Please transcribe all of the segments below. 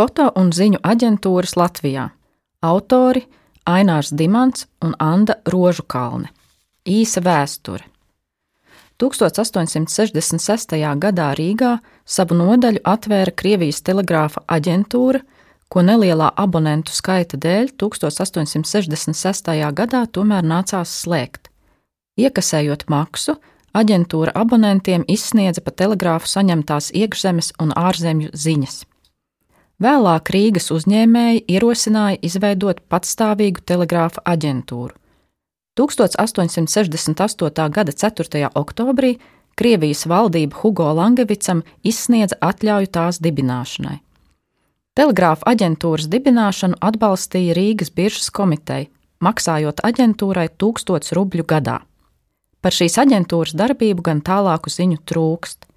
foto un ziņu aģentūras Latvijā. Autori Ainārs Dimants un Anna Rožukalne. Īsa vēsture. 1866. gadā Rīgā savu nodaļu atvēra Krievijas telegrāfa aģentūra, ko nelielā abonentu skaita dēļ 1866. gadā tomēr nācās slēgt. Iekasējot maksu, aģentūra abonentiem izsniedza pa telegrāfu saņemtās iekšzemes un ārzemju ziņas. Vēlāk Rīgas uzņēmēji ierosināja izveidot patstāvīgu telegrāfa aģentūru. 1868. gada 4. oktobrī Krievijas valdība Hugo Langevicam izsniedza atļauju tās dibināšanai. Telegrāfa aģentūras dibināšanu atbalstīja Rīgas biržas komiteja, maksājot aģentūrai 1000 rubļu gadā. Par šīs aģentūras darbību gan tālāku ziņu trūkst.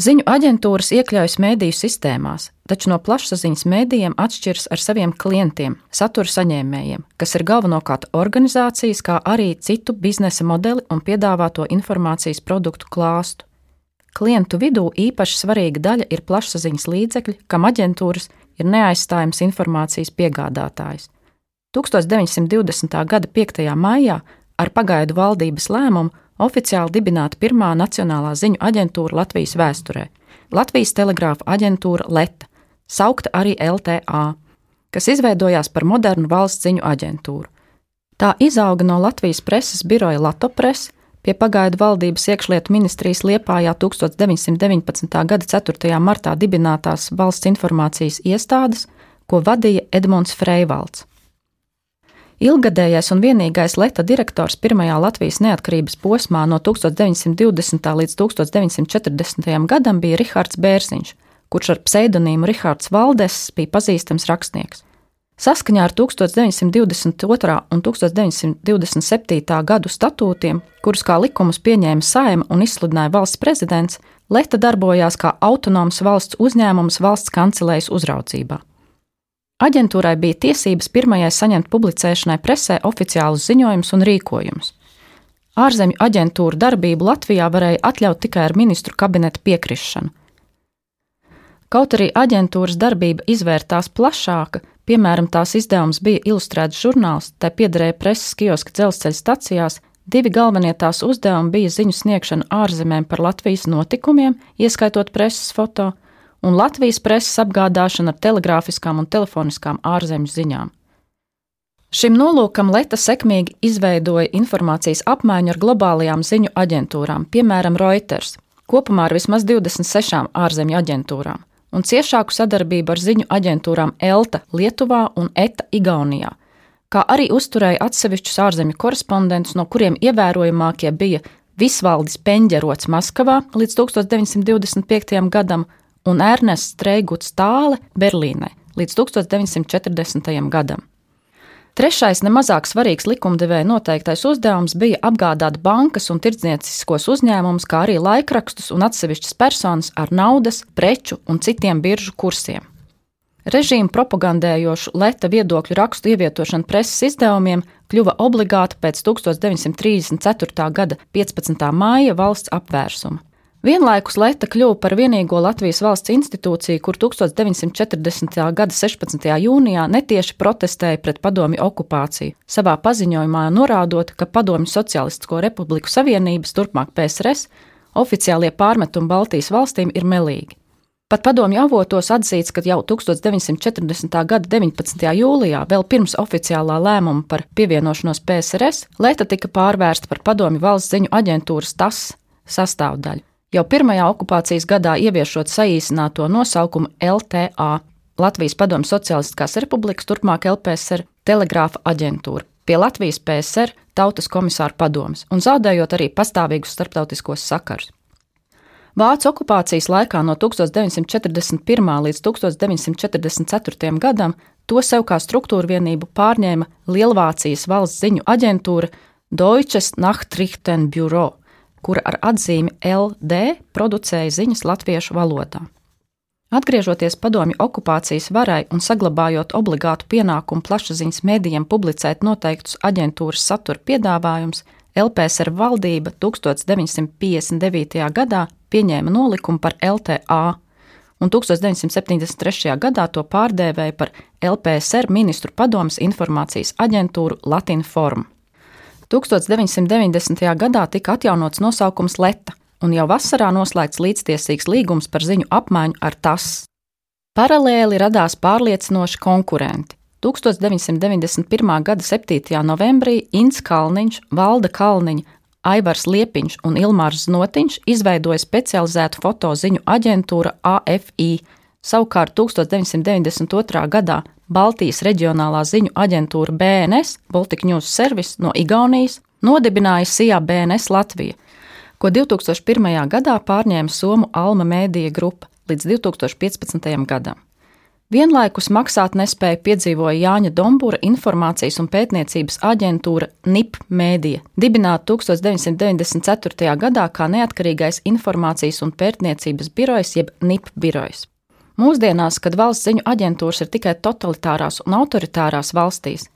Ziņu aģentūras iekļaujas mēdīju sistēmās, taču no plašsaziņas mēdījiem atšķiras ar saviem klientiem, satura saņēmējiem, kas ir galvenokārt organizācijas, kā arī citu biznesa modeli un piedāvāto informācijas produktu klāstu. Klientu vidū īpaši svarīga daļa ir plašsaziņas līdzekļi, kam aģentūras ir neaizstājams informācijas piegādātājs. 1920. gada 5. maijā ar pagaidu valdības lēmumu oficiāli dibināta pirmā nacionālā ziņu aģentūra Latvijas vēsturē - Latvijas telegrāfa aģentūra LETA, saukta arī LTA, kas izveidojās par modernu valsts ziņu aģentūru. Tā izauga no Latvijas preses biroja Latopres pie pagaidu valdības iekšlietu ministrijas Liepājā 1919. gada 4. martā dibinātās valsts informācijas iestādes, ko vadīja Edmunds Freivalds. Ilgadējais un vienīgais Leta direktors pirmajā Latvijas neatkarības posmā no 1920. līdz 1940. gadam bija Rihards Bērziņš, kurš ar pseidonīmu Rihards Valdes bija pazīstams rakstnieks. Saskaņā ar 1922. un 1927. gadu statūtiem, kurus kā likumus pieņēma saima un izsludināja valsts prezidents, Leta darbojās kā autonoms valsts uzņēmums valsts kancelējas uzraudzībā. Aģentūrai bija tiesības pirmajai saņemt publicēšanai presē oficiālus ziņojumus un rīkojumus. Ārzemju aģentūra darbību Latvijā varēja atļaut tikai ar ministru kabineta piekrišanu. Kaut arī aģentūras darbība izvērtās plašāka, piemēram, tās izdevums bija ilustrēts žurnāls, tai piederēja preses kioska dzelzceļa stacijās, divi galvenie tās uzdevumi bija ziņu sniegšana ārzemēm par Latvijas notikumiem, ieskaitot preses foto, un Latvijas preses apgādāšana ar telegrāfiskām un telefoniskām ārzemju ziņām. Šim nolūkam Leta sekmīgi izveidoja informācijas apmaiņu ar globālajām ziņu aģentūrām, piemēram, Reuters, kopumā ar vismaz 26 ārzemju aģentūrām, un ciešāku sadarbību ar ziņu aģentūrām ELTA Lietuvā un ETA Igaunijā, kā arī uzturēja atsevišķus ārzemju korespondentus, no kuriem ievērojamākie bija Visvaldis Peņģerots Maskavā līdz 1925. gadam un Ernests Streiguts Tāle Berlīnē līdz 1940. gadam. Trešais, nemazāk svarīgs likumdevēja noteiktais uzdevums bija apgādāt bankas un tirdznieciskos uzņēmumus, kā arī laikrakstus un atsevišķas personas ar naudas, preču un citiem biržu kursiem. Režīmu propagandējošu leta viedokļu rakstu ievietošana preses izdevumiem kļuva obligāta pēc 1934. gada 15. māja valsts apvērsuma. Vienlaikus Leta kļuva par vienīgo Latvijas valsts institūciju, kur 1940. gada 16. jūnijā netieši protestēja pret padomju okupāciju, savā paziņojumā norādot, ka Padomju Socialistisko Republiku Savienības, turpmāk PSRS, oficiālie pārmetumi Baltijas valstīm ir melīgi. Pat padomju avotos atzīts, ka jau 1940. gada 19. jūlijā, vēl pirms oficiālā lēmuma par pievienošanos PSRS, Leta tika pārvērsta par padomju valsts ziņu aģentūras TAS sastāvdaļu jau pirmajā okupācijas gadā ieviešot saīsināto nosaukumu LTA Latvijas Padomju Socialistiskās Republikas, turpmāk LPSR telegrāfa aģentūra pie Latvijas PSR Tautas komisāra padomas un zaudējot arī pastāvīgus starptautiskos sakarus. Vācu okupācijas laikā no 1941. līdz 1944. gadam to sev kā struktūra vienību pārņēma Lielvācijas valsts ziņu aģentūra Deutsches Nachrichtenbüro kura ar atzīmi LD producēja ziņas latviešu valodā. Atgriežoties padomju okupācijas varai un saglabājot obligātu pienākumu plašsaziņas mēdījiem publicēt noteiktus aģentūras satura piedāvājumus, LPSR valdība 1959. gadā pieņēma nolikumu par LTA, un 1973. gadā to pārdēvēja par LPSR ministru padomas informācijas aģentūru Latinform. 1990. gadā tika atjaunots nosaukums Leta, un jau vasarā noslēgts līdztiesīgs līgums par ziņu apmaiņu ar tas. Paralēli radās pārliecinoši konkurenti. 1991. gada 7. novembrī Inns Kalniņš, Valda Kalniņa, Aivars Liepiņš un Ilmārs Znotiņš izveidoja specializētu fotoziņu aģentūru AFI. Savukārt 1992. gadā Baltijas reģionālā ziņu aģentūra BNS, Baltic News Service no Igaunijas, nodibināja SIA BNS Latvija, ko 2001. gadā pārņēma Somu Alma Mēdija grupa līdz 2015. gadam. Vienlaikus maksāt nespēju piedzīvoja Jāņa Dombūra informācijas un pētniecības aģentūra NIP Mēdija, dibināta 1994. gadā kā neatkarīgais informācijas un pētniecības birojs jeb NIP birojs. Mūsdienās, kad valsts ziņu aģentūras ir tikai totalitārās un autoritārās valstīs,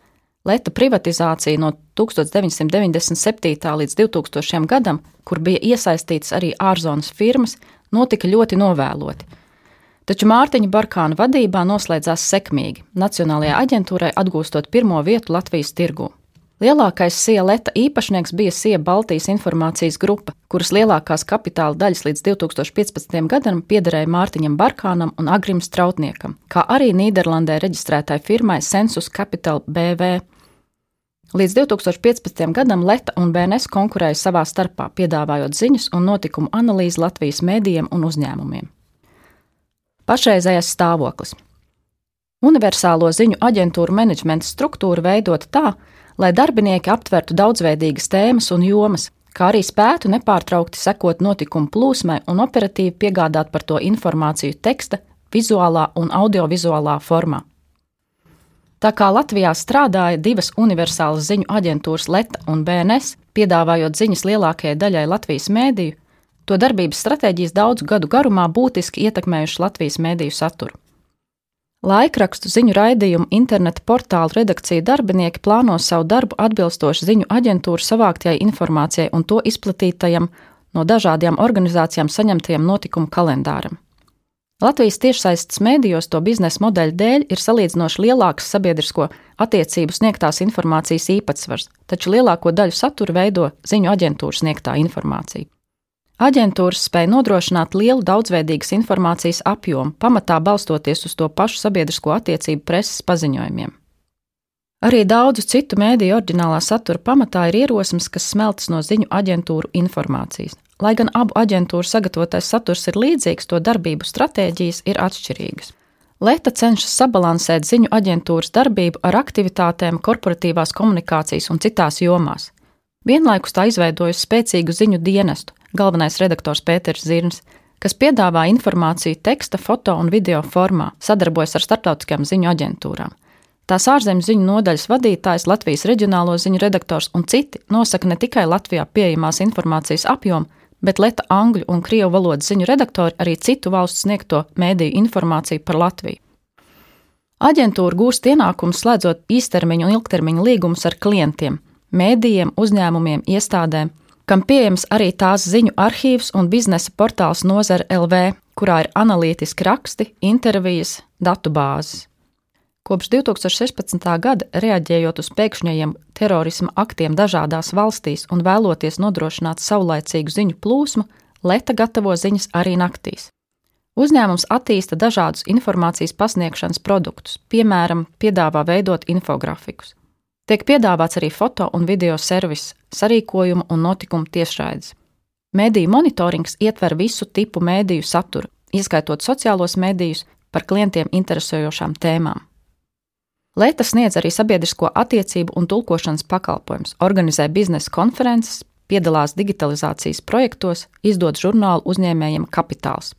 Leta privatizācija no 1997. līdz 2000. gadam, kur bija iesaistīts arī ārzonas firmas, notika ļoti novēloti Taču Mārtiņa Barkāna vadībā noslēdzās sekmīgi, Nacionālajai aģentūrai atgūstot pirmo vietu Latvijas tirgū. Lielākais Sieleta īpašnieks bija Sija Baltijas informācijas grupa, kuras lielākās kapitāla daļas līdz 2015. gadam piederēja Mārtiņam Barkānam un Agrim Strautniekam, kā arī Nīderlandē reģistrētai firmai Sensus Capital BV. Līdz 2015. gadam Leta un BNS konkurēja savā starpā, piedāvājot ziņas un notikumu analīzi Latvijas mēdījiem un uzņēmumiem. Pašreizējais stāvoklis. Universālo ziņu aģentūru menedžmenta struktūra veidota tā, lai darbinieki aptvertu daudzveidīgas tēmas un jomas, kā arī spētu nepārtraukti sekot notikumu plūsmai un operatīvi piegādāt par to informāciju teksta, vizuālā un audiovizuālā formā. Tā kā Latvijā strādāja divas universālas ziņu aģentūras Leta un BNS, piedāvājot ziņas lielākajai daļai Latvijas mēdīju, To darbības stratēģijas daudzu gadu garumā būtiski ietekmējušas Latvijas mēdīju saturu. Laikrakstu ziņu raidījumu interneta portālu redakcija darbinieki plāno savu darbu atbilstoši ziņu aģentūru savāktajai informācijai un to izplatītajam no dažādām organizācijām saņemtajam notikumu kalendāram. Latvijas tiešsaistes mēdījos to biznesa modeļa dēļ ir salīdzinoši lielāks sabiedrisko attiecību sniegtās informācijas īpatsvars, taču lielāko daļu satura veido ziņu aģentūras sniegtā informācija. Aģentūras spēja nodrošināt lielu daudzveidīgas informācijas apjomu, pamatā balstoties uz to pašu sabiedrisko attiecību preses paziņojumiem. Arī daudzu citu mēdīju oriģinālā satura pamatā ir ierosmes, kas smeltas no ziņu aģentūru informācijas. Lai gan abu aģentūru sagatavotais saturs ir līdzīgs, to darbību stratēģijas ir atšķirīgas. Leta cenšas sabalansēt ziņu aģentūras darbību ar aktivitātēm korporatīvās komunikācijas un citās jomās. Vienlaikus tā izveidojusi spēcīgu ziņu dienestu, galvenais redaktors Pēters Zirns, kas piedāvā informāciju teksta, foto un video formā, sadarbojas ar starptautiskajām ziņu aģentūrām. Tās ārzemju ziņu nodaļas vadītājs, Latvijas reģionālo ziņu redaktors un citi nosaka ne tikai Latvijā pieejamās informācijas apjomu, bet leta angļu un krievu valodas ziņu redaktori arī citu valstu sniegto mēdīju informāciju par Latviju. Aģentūra gūst ienākumus slēdzot īstermiņa un ilgtermiņa līgumus ar klientiem, mēdījiem, uzņēmumiem, iestādēm, kam pieejams arī tās ziņu arhīvs un biznesa portāls Nozara LV, kurā ir analītiski raksti, intervijas, datu bāzes. Kopš 2016. gada, reaģējot uz pēkšņajiem terorisma aktiem dažādās valstīs un vēloties nodrošināt saulaicīgu ziņu plūsmu, Leta gatavo ziņas arī naktīs. Uzņēmums attīsta dažādus informācijas pasniegšanas produktus, piemēram, piedāvā veidot infografikus. Tiek piedāvāts arī foto un video servis, sarīkojumu un notikumu tiešraides. Mēdīju monitorings ietver visu tipu mēdīju saturu, ieskaitot sociālos mēdījus par klientiem interesējošām tēmām. Lēta sniedz arī sabiedrisko attiecību un tulkošanas pakalpojumus, organizē biznesa konferences, piedalās digitalizācijas projektos, izdod žurnālu uzņēmējiem Kapitāls.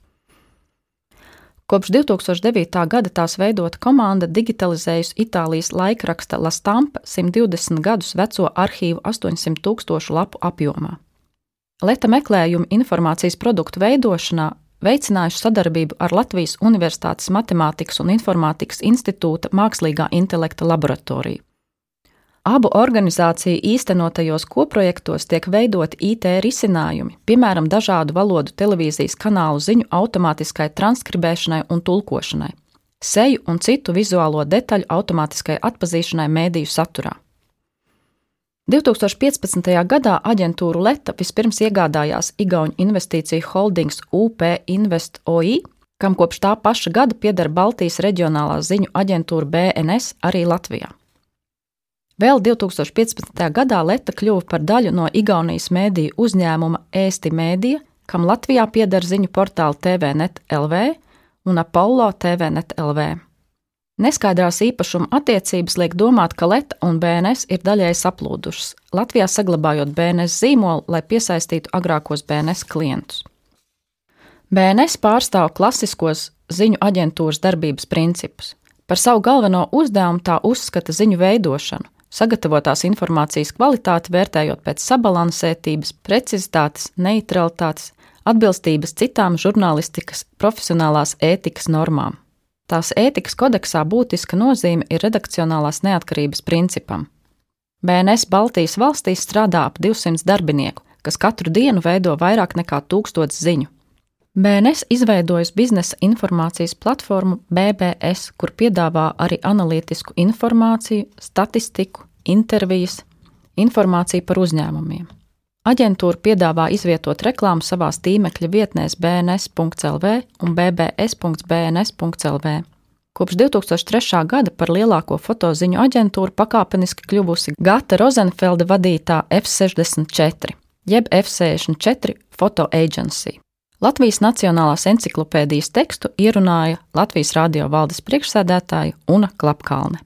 Kopš 2009. gada tās veidota komanda digitalizējusi Itālijas laikraksta La Stampa 120 gadus veco arhīvu 800 tūkstošu lapu apjomā. Leta meklējumi informācijas produktu veidošanā veicinājuši sadarbību ar Latvijas Universitātes Matemātikas un Informātikas institūta mākslīgā intelekta laboratoriju. Abu organizāciju īstenotajos koprojektos tiek veidoti IT risinājumi, piemēram, dažādu valodu televīzijas kanālu ziņu automātiskai transkribēšanai un tulkošanai, seju un citu vizuālo detaļu automātiskai atpazīšanai mēdīju saturā. 2015. gadā aģentūra Leta vispirms iegādājās Igaunijas investīciju holdings UP Invest OI, kam kopš tā paša gada pieder Baltijas reģionālā ziņu aģentūra BNS arī Latvijā. Vēl 2015. gadā Leta kļuva par daļu no Igaunijas mēdīju uzņēmuma Ēsti Mēdija, kam Latvijā pieder ziņu portāli TVNet LV un Apollo TVNet LV. Neskaidrās īpašuma attiecības liek domāt, ka Leta un BNS ir daļēji saplūdušas, Latvijā saglabājot BNS zīmolu, lai piesaistītu agrākos BNS klientus. BNS pārstāv klasiskos ziņu aģentūras darbības principus. Par savu galveno uzdevumu tā uzskata ziņu veidošanu, sagatavotās informācijas kvalitāti vērtējot pēc sabalansētības, precizitātes, neutralitātes, atbilstības citām žurnālistikas profesionālās ētikas normām. Tās ētikas kodeksā būtiska nozīme ir redakcionālās neatkarības principam. BNS Baltijas valstīs strādā ap 200 darbinieku, kas katru dienu veido vairāk nekā tūkstots ziņu. BNS izveidojas biznesa informācijas platformu BBS, kur piedāvā arī analītisku informāciju, statistiku, intervijas, informāciju par uzņēmumiem. Aģentūra piedāvā izvietot reklāmu savās tīmekļa vietnēs bns.lv un bbs.bns.lv. Kopš 2003. gada par lielāko fotoziņu aģentūru pakāpeniski kļuvusi Gata Rozenfelde vadītā F64, jeb F64 Photo Agency. Latvijas Nacionālās encyklopēdijas tekstu ierunāja Latvijas radio valdes priekšsēdētāja Una Klapkalne.